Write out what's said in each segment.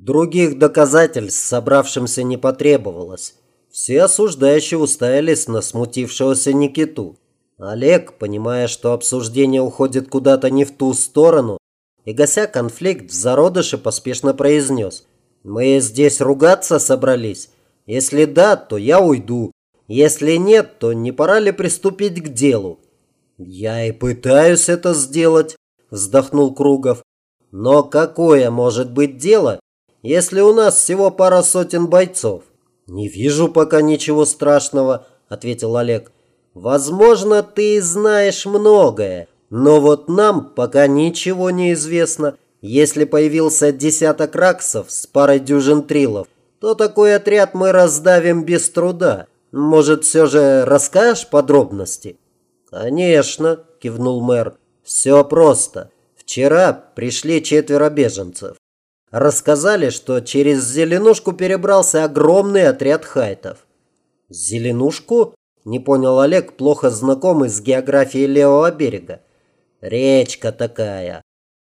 Других доказательств собравшимся не потребовалось. Все осуждающие уставились на смутившегося Никиту. Олег, понимая, что обсуждение уходит куда-то не в ту сторону, и гася конфликт в зародыше, поспешно произнес. «Мы здесь ругаться собрались? Если да, то я уйду. Если нет, то не пора ли приступить к делу?» «Я и пытаюсь это сделать», – вздохнул Кругов. «Но какое может быть дело, если у нас всего пара сотен бойцов?» «Не вижу пока ничего страшного», – ответил Олег. «Возможно, ты знаешь многое, но вот нам пока ничего не известно. Если появился десяток раксов с парой дюжин трилов, то такой отряд мы раздавим без труда. Может, все же расскажешь подробности?» «Конечно», – кивнул мэр. «Все просто. Вчера пришли четверо беженцев. Рассказали, что через Зеленушку перебрался огромный отряд хайтов. Зеленушку? Не понял Олег, плохо знакомый с географией левого берега. Речка такая.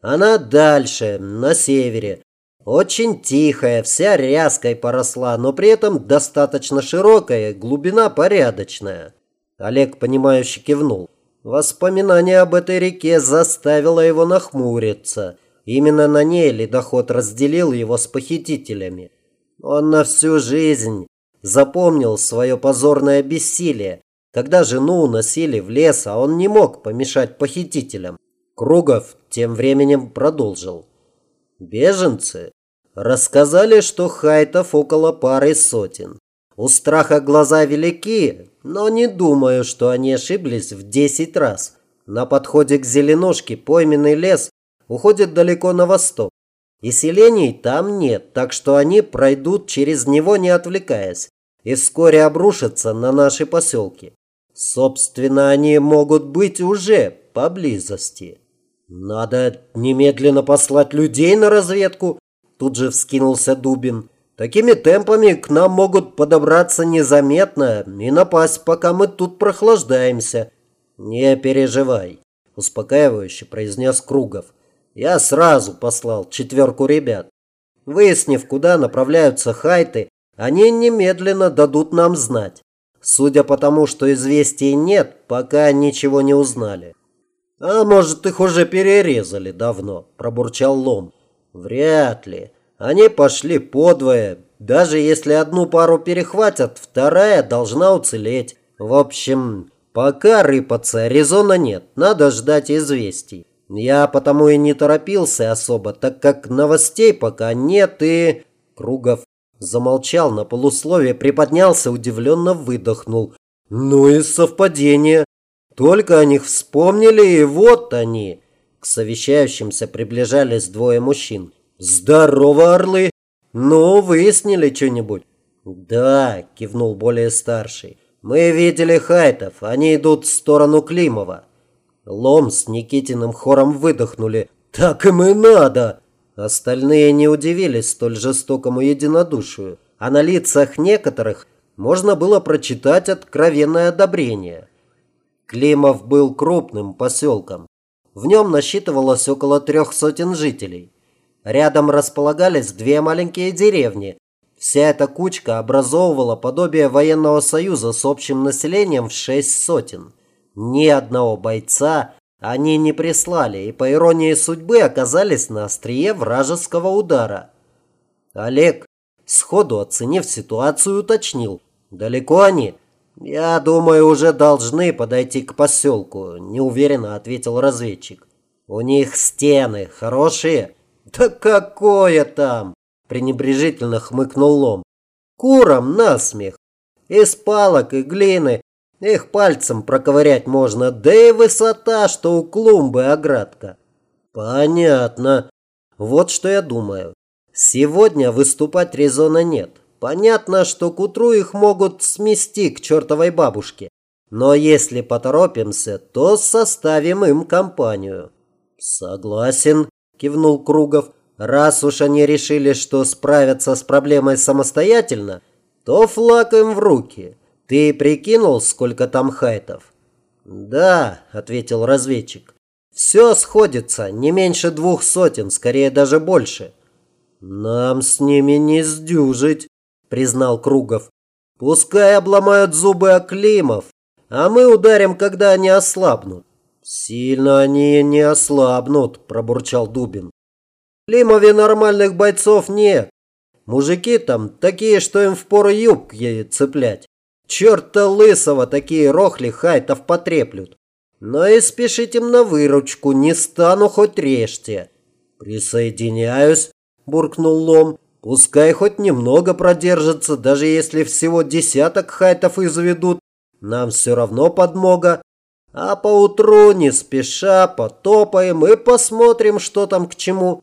Она дальше, на севере. Очень тихая, вся ряской поросла, но при этом достаточно широкая, глубина порядочная. Олег, понимающе кивнул. Воспоминание об этой реке заставило его нахмуриться. Именно на ней ледоход разделил его с похитителями. Он на всю жизнь запомнил свое позорное бессилие, когда жену уносили в лес, а он не мог помешать похитителям. Кругов тем временем продолжил. Беженцы рассказали, что хайтов около пары сотен. У страха глаза велики, но не думаю, что они ошиблись в десять раз. На подходе к Зеленушке пойменный лес уходит далеко на восток. И селений там нет, так что они пройдут через него не отвлекаясь и вскоре обрушатся на наши поселки. Собственно, они могут быть уже поблизости. Надо немедленно послать людей на разведку, тут же вскинулся Дубин. Такими темпами к нам могут подобраться незаметно и напасть, пока мы тут прохлаждаемся. Не переживай, успокаивающе произнес Кругов. Я сразу послал четверку ребят. Выяснив, куда направляются хайты, они немедленно дадут нам знать. Судя по тому, что известий нет, пока ничего не узнали. А может, их уже перерезали давно, пробурчал Лом. Вряд ли. Они пошли подвое. Даже если одну пару перехватят, вторая должна уцелеть. В общем, пока рыпаться резона нет. Надо ждать известий. Я потому и не торопился особо, так как новостей пока нет и... Кругов замолчал на полусловие, приподнялся, удивленно выдохнул. Ну и совпадение. Только о них вспомнили, и вот они. К совещающимся приближались двое мужчин. Здорово, орлы! Ну, выяснили что-нибудь? Да, кивнул более старший. Мы видели хайтов, они идут в сторону Климова. Лом с Никитиным хором выдохнули. «Так им и надо!» Остальные не удивились столь жестокому единодушию, а на лицах некоторых можно было прочитать откровенное одобрение. Климов был крупным поселком. В нем насчитывалось около трех сотен жителей. Рядом располагались две маленькие деревни. Вся эта кучка образовывала подобие военного союза с общим населением в шесть сотен. Ни одного бойца они не прислали и, по иронии судьбы, оказались на острие вражеского удара. Олег, сходу оценив ситуацию, уточнил. «Далеко они?» «Я думаю, уже должны подойти к поселку», – неуверенно ответил разведчик. «У них стены хорошие». «Да какое там?» – пренебрежительно хмыкнул Лом. «Курам насмех. Из палок и глины их пальцем проковырять можно, да и высота, что у клумбы оградка. Понятно. Вот что я думаю. Сегодня выступать резона нет. Понятно, что к утру их могут смести к чертовой бабушке. Но если поторопимся, то составим им компанию. Согласен, кивнул Кругов. Раз уж они решили, что справятся с проблемой самостоятельно, то флаг им в руки. Ты прикинул, сколько там хайтов? Да, ответил разведчик. Все сходится, не меньше двух сотен, скорее даже больше. Нам с ними не сдюжить, признал Кругов. Пускай обломают зубы Аклимов, а мы ударим, когда они ослабнут. Сильно они не ослабнут, пробурчал Дубин. Климове нормальных бойцов нет. Мужики там такие, что им впору юбки цеплять. Черта лысого такие рохли хайтов потреплют. Но и спешить им на выручку не стану, хоть режьте. Присоединяюсь, буркнул Лом. Пускай хоть немного продержится, даже если всего десяток хайтов изведут. Нам все равно подмога. А поутру не спеша потопаем и посмотрим, что там к чему.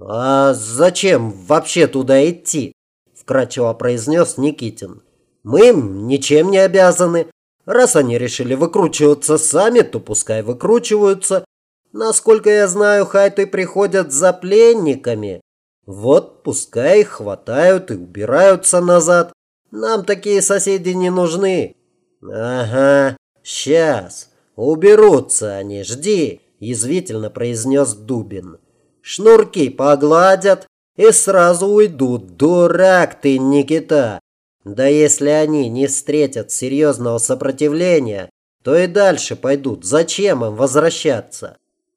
А зачем вообще туда идти? Вкратчиво произнес Никитин. Мы им ничем не обязаны. Раз они решили выкручиваться сами, то пускай выкручиваются. Насколько я знаю, хайты приходят за пленниками. Вот пускай их хватают и убираются назад. Нам такие соседи не нужны. Ага, сейчас. Уберутся они, жди, язвительно произнес Дубин. Шнурки погладят и сразу уйдут. Дурак ты, Никита. Да если они не встретят серьезного сопротивления, то и дальше пойдут. Зачем им возвращаться?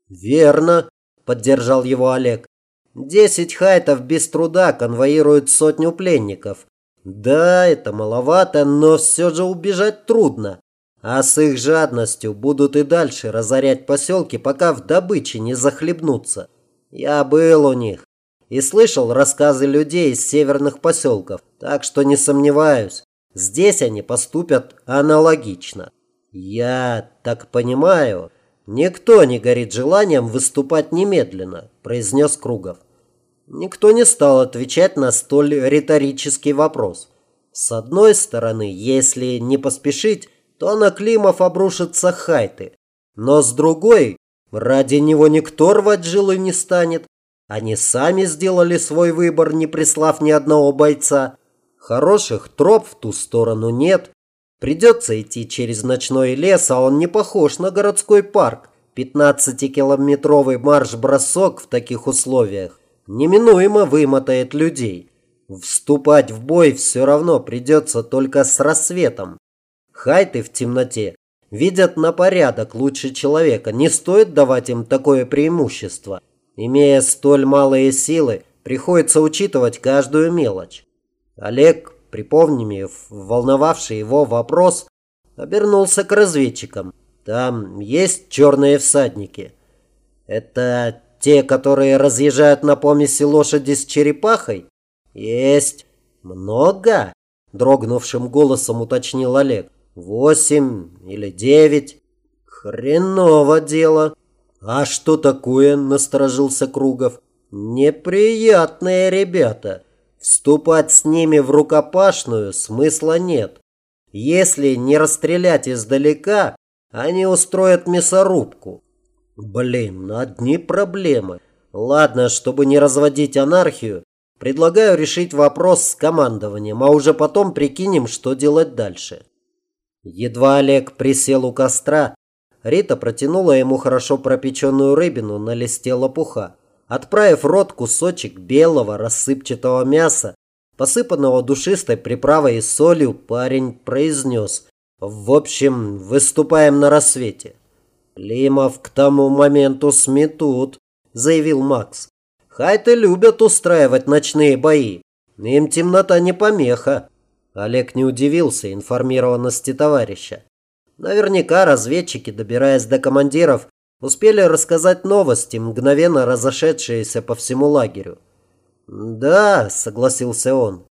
Верно, поддержал его Олег. Десять хайтов без труда конвоируют сотню пленников. Да, это маловато, но все же убежать трудно. А с их жадностью будут и дальше разорять поселки, пока в добыче не захлебнутся. Я был у них и слышал рассказы людей из северных поселков, так что не сомневаюсь, здесь они поступят аналогично. Я так понимаю, никто не горит желанием выступать немедленно, произнес Кругов. Никто не стал отвечать на столь риторический вопрос. С одной стороны, если не поспешить, то на Климов обрушатся хайты. Но с другой, ради него никто рвать жилы не станет. Они сами сделали свой выбор, не прислав ни одного бойца. Хороших троп в ту сторону нет. Придется идти через ночной лес, а он не похож на городской парк. 15-километровый марш-бросок в таких условиях неминуемо вымотает людей. Вступать в бой все равно придется только с рассветом. Хайты в темноте видят на порядок лучше человека. Не стоит давать им такое преимущество. Имея столь малые силы, приходится учитывать каждую мелочь. Олег, припомнив волновавший его вопрос, обернулся к разведчикам. Там есть черные всадники. Это те, которые разъезжают на помеси лошади с черепахой? Есть. Много? Дрогнувшим голосом уточнил Олег. Восемь или девять? Хреново дело. А что такое? Насторожился Кругов. Неприятные ребята. Вступать с ними в рукопашную смысла нет. Если не расстрелять издалека, они устроят мясорубку. Блин, одни проблемы. Ладно, чтобы не разводить анархию, предлагаю решить вопрос с командованием, а уже потом прикинем, что делать дальше. Едва Олег присел у костра, Рита протянула ему хорошо пропеченную рыбину на листе лопуха. Отправив в рот кусочек белого рассыпчатого мяса, посыпанного душистой приправой и солью, парень произнес. В общем, выступаем на рассвете. «Лимов к тому моменту сметут», – заявил Макс. «Хайты любят устраивать ночные бои. Им темнота не помеха». Олег не удивился информированности товарища. Наверняка разведчики, добираясь до командиров, успели рассказать новости, мгновенно разошедшиеся по всему лагерю. «Да», – согласился он.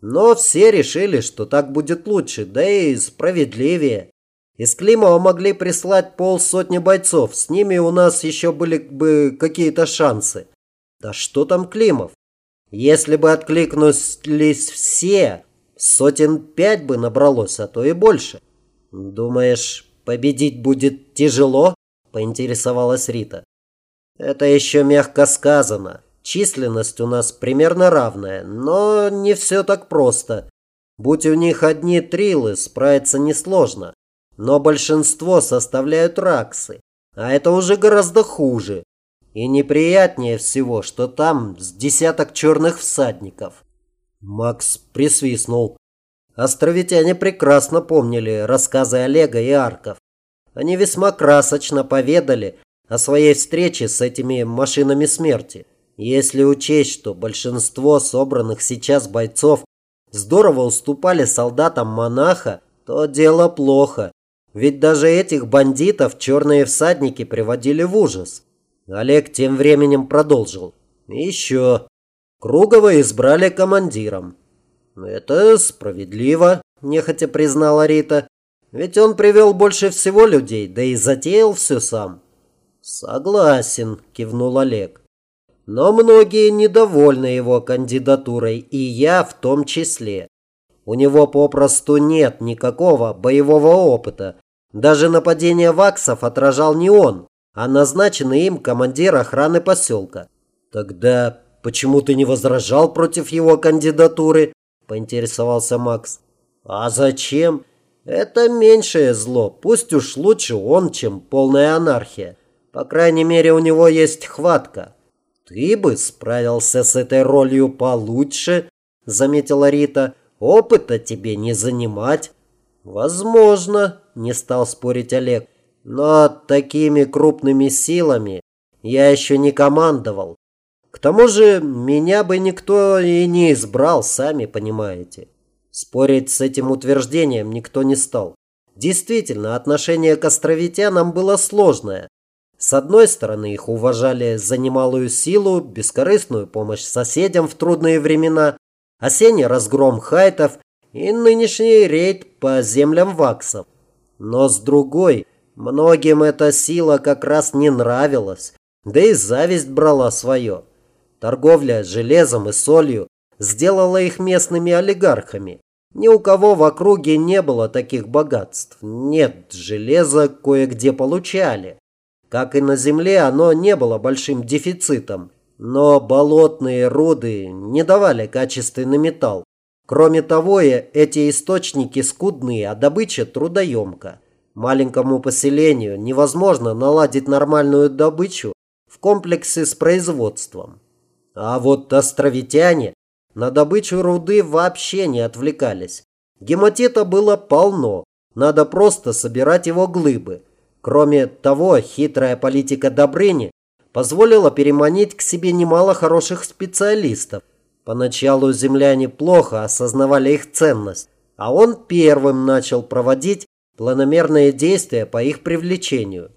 «Но все решили, что так будет лучше, да и справедливее. Из Климова могли прислать полсотни бойцов. С ними у нас еще были бы какие-то шансы. Да что там Климов? Если бы откликнулись все, сотен пять бы набралось, а то и больше. Думаешь, победить будет тяжело? Поинтересовалась Рита. Это еще мягко сказано. Численность у нас примерно равная, но не все так просто. Будь у них одни трилы, справиться несложно но большинство составляют раксы, а это уже гораздо хуже. И неприятнее всего, что там с десяток черных всадников. Макс присвистнул. Островитяне прекрасно помнили рассказы Олега и Арков. Они весьма красочно поведали о своей встрече с этими машинами смерти. Если учесть, что большинство собранных сейчас бойцов здорово уступали солдатам монаха, то дело плохо. Ведь даже этих бандитов черные всадники приводили в ужас. Олег тем временем продолжил. Еще. Кругова избрали командиром. Это справедливо, нехотя признала Рита. Ведь он привел больше всего людей, да и затеял все сам. Согласен, кивнул Олег. Но многие недовольны его кандидатурой, и я в том числе. У него попросту нет никакого боевого опыта. Даже нападение ваксов отражал не он, а назначенный им командир охраны поселка. Тогда почему ты не возражал против его кандидатуры? Поинтересовался Макс. А зачем? Это меньшее зло. Пусть уж лучше он, чем полная анархия. По крайней мере, у него есть хватка. Ты бы справился с этой ролью получше, заметила Рита. Опыта тебе не занимать. Возможно, не стал спорить Олег. Но такими крупными силами я еще не командовал. К тому же меня бы никто и не избрал, сами понимаете. Спорить с этим утверждением никто не стал. Действительно, отношение к островитянам было сложное. С одной стороны, их уважали за немалую силу, бескорыстную помощь соседям в трудные времена, осенний разгром хайтов и нынешний рейд по землям ваксов. Но с другой, Многим эта сила как раз не нравилась, да и зависть брала свое. Торговля железом и солью сделала их местными олигархами. Ни у кого в округе не было таких богатств. Нет, железо кое-где получали. Как и на земле, оно не было большим дефицитом. Но болотные руды не давали качественный металл. Кроме того, эти источники скудные, а добыча трудоемка. Маленькому поселению невозможно наладить нормальную добычу в комплексе с производством. А вот островитяне на добычу руды вообще не отвлекались. Гематита было полно, надо просто собирать его глыбы. Кроме того, хитрая политика Добрыни позволила переманить к себе немало хороших специалистов. Поначалу земляне плохо осознавали их ценность, а он первым начал проводить планомерные действия по их привлечению.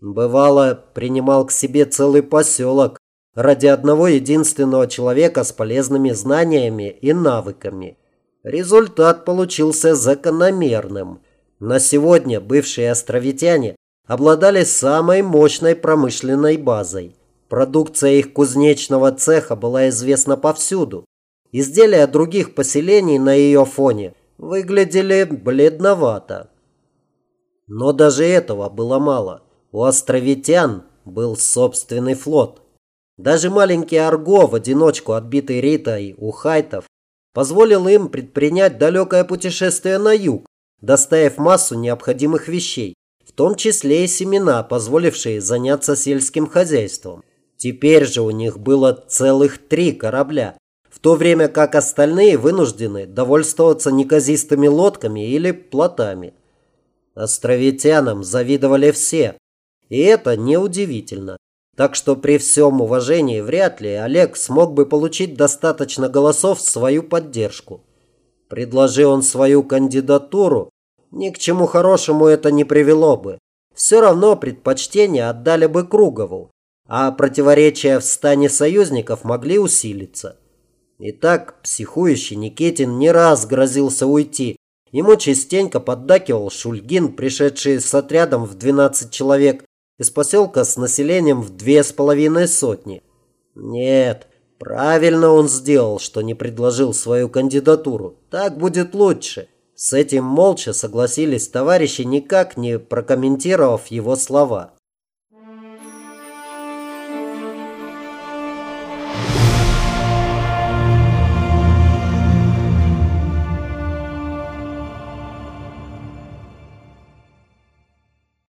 Бывало, принимал к себе целый поселок ради одного единственного человека с полезными знаниями и навыками. Результат получился закономерным. На сегодня бывшие островитяне обладали самой мощной промышленной базой. Продукция их кузнечного цеха была известна повсюду. Изделия других поселений на ее фоне выглядели бледновато. Но даже этого было мало. У островитян был собственный флот. Даже маленький Арго, в одиночку отбитый Ритой у хайтов, позволил им предпринять далекое путешествие на юг, доставив массу необходимых вещей, в том числе и семена, позволившие заняться сельским хозяйством. Теперь же у них было целых три корабля, в то время как остальные вынуждены довольствоваться неказистыми лодками или плотами. Островитянам завидовали все. И это неудивительно. Так что при всем уважении вряд ли Олег смог бы получить достаточно голосов в свою поддержку. Предложи он свою кандидатуру, ни к чему хорошему это не привело бы. Все равно предпочтение отдали бы Кругову, а противоречия в стане союзников могли усилиться. Итак, психующий Никитин не раз грозился уйти, Ему частенько поддакивал Шульгин, пришедший с отрядом в 12 человек из поселка с населением в две с половиной сотни. Нет, правильно он сделал, что не предложил свою кандидатуру. Так будет лучше. С этим молча согласились товарищи, никак не прокомментировав его слова.